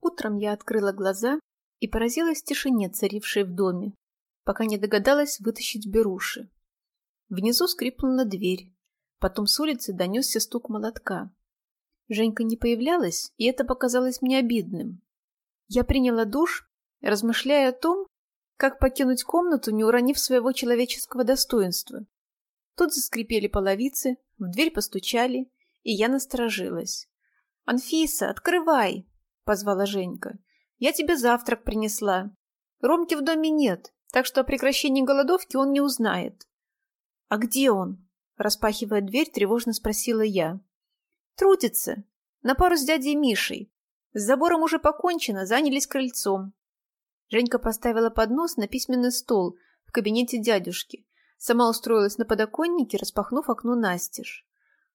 Утром я открыла глаза и поразилась тишине, царившей в доме, пока не догадалась вытащить беруши. Внизу скрипнула дверь. Потом с улицы донесся стук молотка. Женька не появлялась, и это показалось мне обидным. Я приняла душ, размышляя о том, как покинуть комнату, не уронив своего человеческого достоинства. Тут заскрипели половицы, в дверь постучали, и я насторожилась. «Анфиса, открывай!» — позвала Женька. «Я тебе завтрак принесла. Ромки в доме нет, так что о прекращении голодовки он не узнает». «А где он?» — распахивая дверь, тревожно спросила я. «Трудится. На пару с дядей Мишей. С забором уже покончено, занялись крыльцом. Женька поставила поднос на письменный стол в кабинете дядюшки. Сама устроилась на подоконнике, распахнув окно настежь.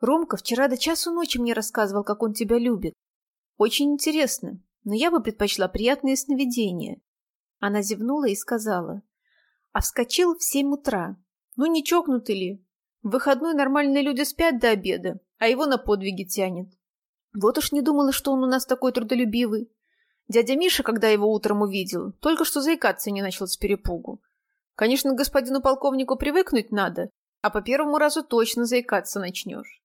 «Ромка вчера до часу ночи мне рассказывал, как он тебя любит. Очень интересно, но я бы предпочла приятные сновидения». Она зевнула и сказала. «А вскочил в семь утра. Ну не чокнутый ли? В выходной нормальные люди спят до обеда, а его на подвиги тянет. Вот уж не думала, что он у нас такой трудолюбивый. Дядя Миша, когда его утром увидел, только что заикаться не начал с перепугу. Конечно, господину полковнику привыкнуть надо, а по первому разу точно заикаться начнешь.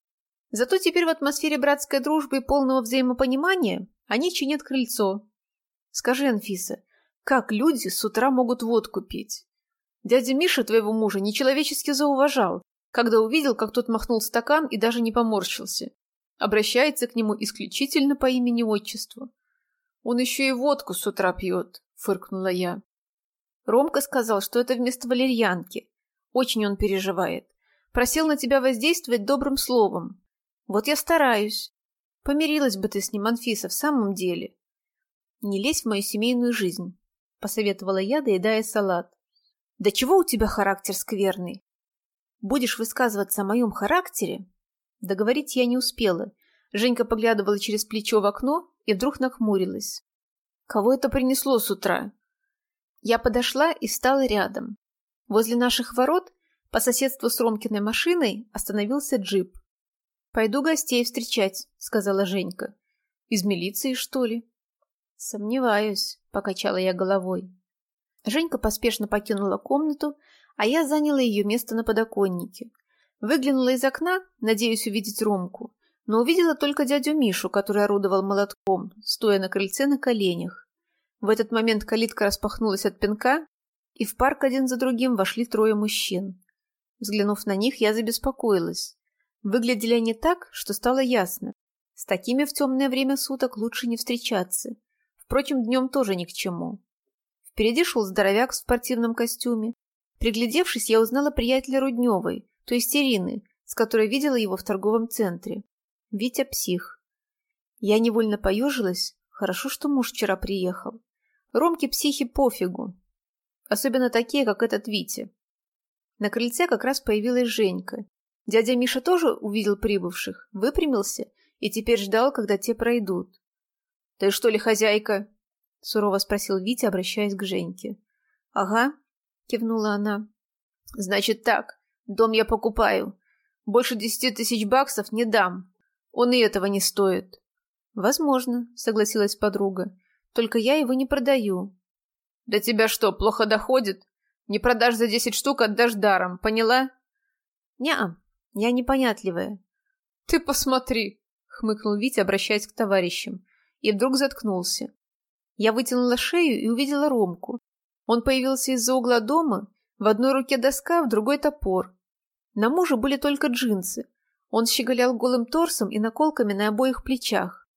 Зато теперь в атмосфере братской дружбы и полного взаимопонимания они чинят крыльцо. Скажи, Анфиса, как люди с утра могут водку пить? Дядя Миша твоего мужа нечеловечески зауважал, когда увидел, как тот махнул стакан и даже не поморщился. Обращается к нему исключительно по имени-отчеству. Он еще и водку с утра пьет, фыркнула я. Ромка сказал, что это вместо валерьянки. Очень он переживает. Просил на тебя воздействовать добрым словом. Вот я стараюсь. Помирилась бы ты с ним, Анфиса, в самом деле. Не лезь в мою семейную жизнь, посоветовала я, доедая салат. Да чего у тебя характер скверный? Будешь высказываться о моем характере? Договорить я не успела. Женька поглядывала через плечо в окно и вдруг нахмурилась. «Кого это принесло с утра?» Я подошла и встала рядом. Возле наших ворот, по соседству с Ромкиной машиной, остановился джип. «Пойду гостей встречать», — сказала Женька. «Из милиции, что ли?» «Сомневаюсь», — покачала я головой. Женька поспешно покинула комнату, а я заняла ее место на подоконнике. Выглянула из окна, надеясь увидеть Ромку, но увидела только дядю Мишу, который орудовал молотком, стоя на крыльце на коленях. В этот момент калитка распахнулась от пинка, и в парк один за другим вошли трое мужчин. Взглянув на них, я забеспокоилась. Выглядели они так, что стало ясно. С такими в темное время суток лучше не встречаться. Впрочем, днем тоже ни к чему. Впереди шел здоровяк в спортивном костюме. Приглядевшись, я узнала приятеля Рудневой, то есть Ирины, с которой видела его в торговом центре. Витя псих. Я невольно поежилась. Хорошо, что муж вчера приехал. Ромке психи пофигу. Особенно такие, как этот Витя. На крыльце как раз появилась Женька. Дядя Миша тоже увидел прибывших, выпрямился и теперь ждал, когда те пройдут. — Ты что ли хозяйка? — сурово спросил Витя, обращаясь к Женьке. — Ага, — кивнула она. — Значит так, дом я покупаю. Больше десяти тысяч баксов не дам. Он и этого не стоит. Возможно, согласилась подруга. Только я его не продаю. Да тебя что, плохо доходит? Не продашь за десять штук, отдашь даром, поняла? Неа, я непонятливая. Ты посмотри, хмыкнул Витя, обращаясь к товарищам, и вдруг заткнулся. Я вытянула шею и увидела Ромку. Он появился из-за угла дома, в одной руке доска, в другой топор. На муже были только джинсы, он щеголял голым торсом и наколками на обоих плечах.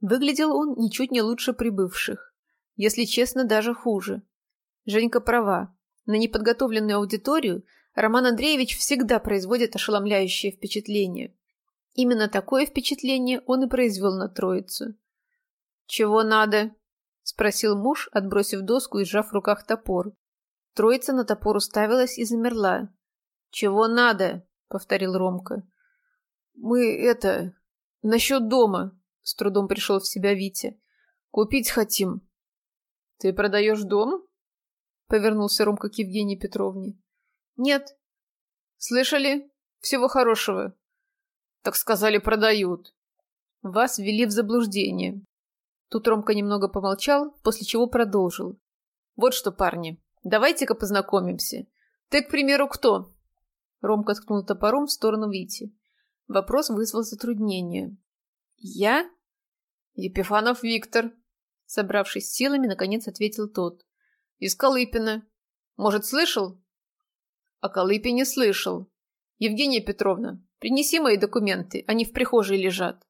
Выглядел он ничуть не лучше прибывших. Если честно, даже хуже. Женька права. На неподготовленную аудиторию Роман Андреевич всегда производит ошеломляющее впечатление. Именно такое впечатление он и произвел на троицу. «Чего надо?» — спросил муж, отбросив доску и сжав в руках топор. Троица на топор уставилась и замерла. «Чего надо?» — повторил Ромка. «Мы это... насчет дома», — с трудом пришел в себя Витя. «Купить хотим». «Ты продаешь дом?» — повернулся Ромка к Евгении Петровне. «Нет». «Слышали? Всего хорошего». «Так сказали, продают». «Вас ввели в заблуждение». Тут Ромка немного помолчал, после чего продолжил. «Вот что, парни, давайте-ка познакомимся. Ты, к примеру, кто?» Ромка ткнул топором в сторону Вити. Вопрос вызвал затруднение. «Я?» «Епифанов Виктор», — собравшись силами, наконец ответил тот. «Из Колыпина. Может, слышал?» «О Колыпине слышал. Евгения Петровна, принеси мои документы, они в прихожей лежат».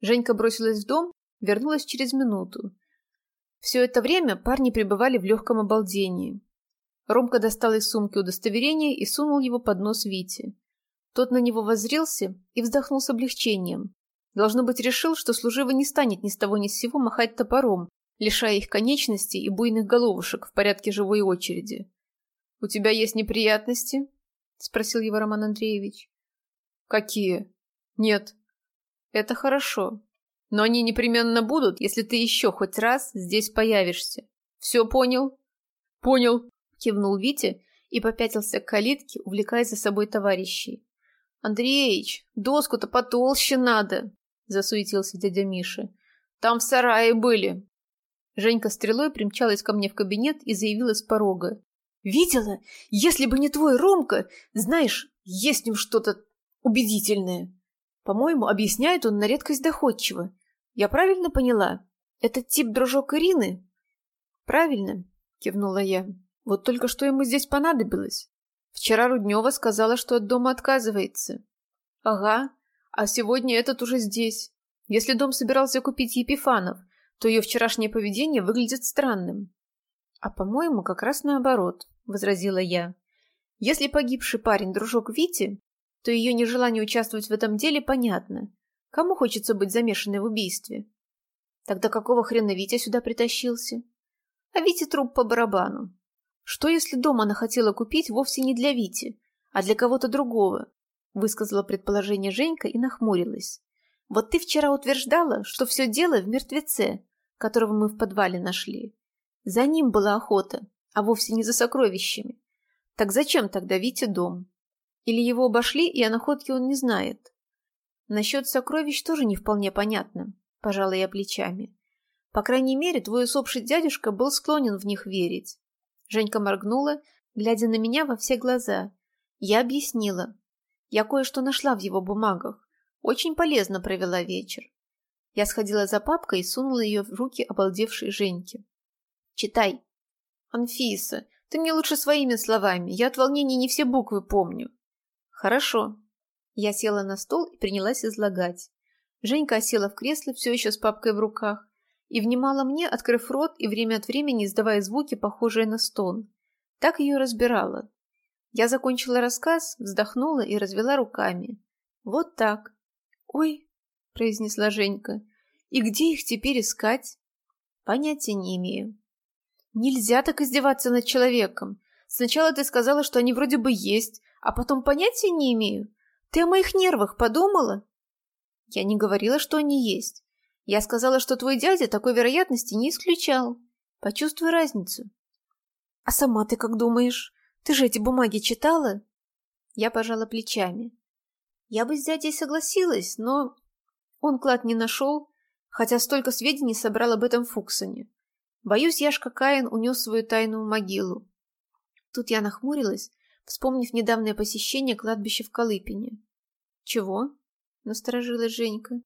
Женька бросилась в дом, вернулась через минуту. Все это время парни пребывали в легком обалдении. Ромка достал из сумки удостоверение и сунул его под нос Вите. Тот на него воззрелся и вздохнул с облегчением. Должно быть, решил, что служивый не станет ни с того ни с сего махать топором, лишая их конечностей и буйных головушек в порядке живой очереди. «У тебя есть неприятности?» — спросил его Роман Андреевич. «Какие?» «Нет». «Это хорошо. Но они непременно будут, если ты еще хоть раз здесь появишься. Все понял?» «Понял», — кивнул Витя и попятился к калитке, увлекая за собой товарищей. «Андреич, доску-то потолще надо!» — засуетился дядя Миша. «Там в сарае были!» Женька стрелой примчалась ко мне в кабинет и заявила с порога. «Видела? Если бы не твой Ромка, знаешь, есть в нем что-то убедительное. По-моему, объясняет он на редкость доходчиво. Я правильно поняла? Этот тип дружок Ирины?» «Правильно», — кивнула я. «Вот только что ему здесь понадобилось. Вчера Руднева сказала, что от дома отказывается. Ага, а сегодня этот уже здесь. Если дом собирался купить Епифанов, то ее вчерашнее поведение выглядит странным. А по-моему, как раз наоборот, возразила я. Если погибший парень дружок Вити, то ее нежелание участвовать в этом деле понятно. Кому хочется быть замешанной в убийстве? Тогда какого хрена Витя сюда притащился? А Вите труп по барабану. Что, если дом она хотела купить вовсе не для Вити, а для кого-то другого? Высказала предположение Женька и нахмурилась. Вот ты вчера утверждала, что все дело в мертвеце, которого мы в подвале нашли. За ним была охота, а вовсе не за сокровищами. Так зачем тогда Вите дом? Или его обошли, и о находке он не знает? Насчет сокровищ тоже не вполне понятно, пожала я плечами. По крайней мере, твой усопший дядюшка был склонен в них верить. Женька моргнула, глядя на меня во все глаза. Я объяснила. Я кое-что нашла в его бумагах. Очень полезно провела вечер. Я сходила за папкой и сунула ее в руки обалдевшей Женьке. «Читай». «Анфиса, ты мне лучше своими словами. Я от волнения не все буквы помню». «Хорошо». Я села на стол и принялась излагать. Женька села в кресле, все еще с папкой в руках и внимала мне, открыв рот и время от времени издавая звуки, похожие на стон. Так ее разбирала. Я закончила рассказ, вздохнула и развела руками. Вот так. «Ой», — произнесла Женька, — «и где их теперь искать?» «Понятия не имею». «Нельзя так издеваться над человеком. Сначала ты сказала, что они вроде бы есть, а потом понятия не имею. Ты о моих нервах подумала?» «Я не говорила, что они есть. Я сказала, что твой дядя такой вероятности не исключал. Почувствуй разницу. А сама ты как думаешь? Ты же эти бумаги читала? Я пожала плечами. Я бы с дядей согласилась, но... Он клад не нашел, хотя столько сведений собрал об этом Фуксоне. Боюсь, Яшка Каин унес свою тайну в могилу. Тут я нахмурилась, вспомнив недавнее посещение кладбища в Колыпине. «Чего?» — насторожилась Женька.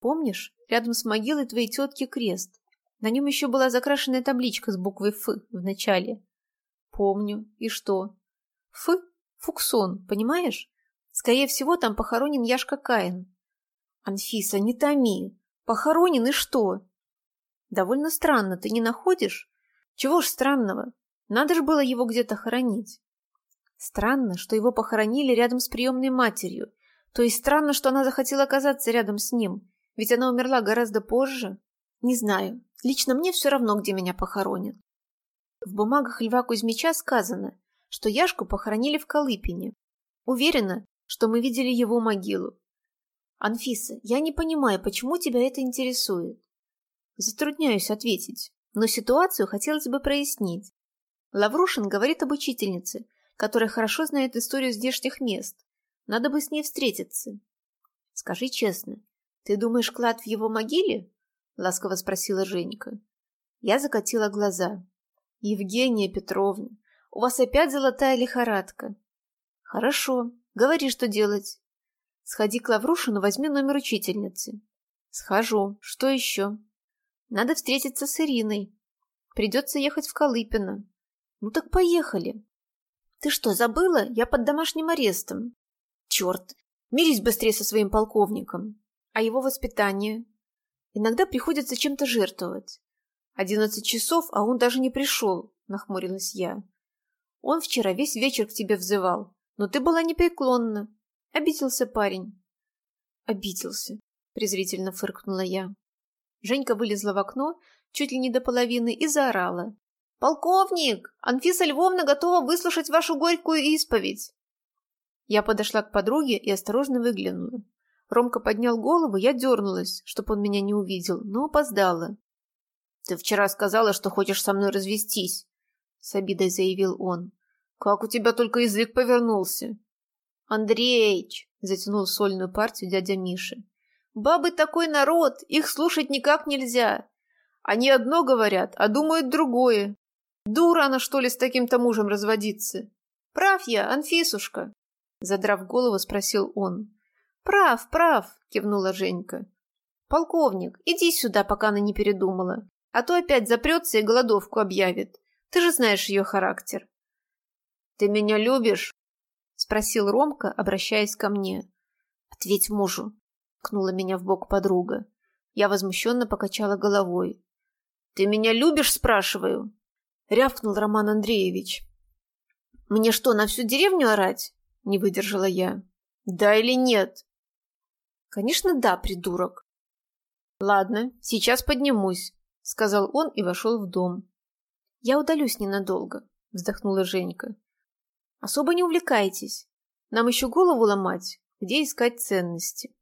Помнишь, рядом с могилой твоей тетки крест? На нем еще была закрашенная табличка с буквой «Ф» в начале. Помню. И что? «Ф» — Фуксон, понимаешь? Скорее всего, там похоронен Яшка Каин. Анфиса, не томи. Похоронен и что? Довольно странно, ты не находишь? Чего ж странного? Надо же было его где-то хоронить. Странно, что его похоронили рядом с приемной матерью. То есть странно, что она захотела оказаться рядом с ним. Ведь она умерла гораздо позже. Не знаю. Лично мне все равно, где меня похоронят. В бумагах Льва Кузьмича сказано, что Яшку похоронили в Колыпине. Уверена, что мы видели его могилу. Анфиса, я не понимаю, почему тебя это интересует. Затрудняюсь ответить, но ситуацию хотелось бы прояснить. Лаврушин говорит об учительнице, которая хорошо знает историю здешних мест. Надо бы с ней встретиться. Скажи честно, ты думаешь, клад в его могиле? ласково спросила Женька. Я закатила глаза. Евгения Петровна, у вас опять золотая лихорадка. Хорошо, говори, что делать. Сходи к Лаврушину, возьми номер учительницы. Схожу. Что еще? Надо встретиться с Ириной. Придется ехать в Колыпино. Ну так поехали. Ты что, забыла? Я под домашним арестом. Черт, мирись быстрее со своим полковником. А его воспитание? Иногда приходится чем-то жертвовать. Одиннадцать часов, а он даже не пришел, нахмурилась я. Он вчера весь вечер к тебе взывал, но ты была непреклонна. Обиделся парень. Обиделся, презрительно фыркнула я. Женька вылезла в окно чуть ли не до половины и заорала. «Полковник! Анфиса Львовна готова выслушать вашу горькую исповедь!» Я подошла к подруге и осторожно выглянула. Ромка поднял голову, я дернулась, чтобы он меня не увидел, но опоздала. «Ты вчера сказала, что хочешь со мной развестись», — с обидой заявил он. «Как у тебя только язык повернулся!» «Андреич!» — затянул сольную партию дядя Миша. «Бабы такой народ, их слушать никак нельзя. Они одно говорят, а думают другое. Дура она, что ли, с таким-то мужем разводиться? Прав я, Анфисушка?» Задрав голову, спросил он. «Прав, прав!» — кивнула Женька. «Полковник, иди сюда, пока она не передумала, а то опять запрется и голодовку объявит. Ты же знаешь ее характер». «Ты меня любишь?» — спросил Ромка, обращаясь ко мне. «Ответь мужу», — кнула меня в бок подруга. Я возмущенно покачала головой. «Ты меня любишь?» — спрашиваю. Рявкнул Роман Андреевич. «Мне что, на всю деревню орать?» — не выдержала я. «Да или нет?» «Конечно, да, придурок». «Ладно, сейчас поднимусь», — сказал он и вошел в дом. «Я удалюсь ненадолго», — вздохнула Женька. Особо не увлекайтесь. Нам еще голову ломать, где искать ценности.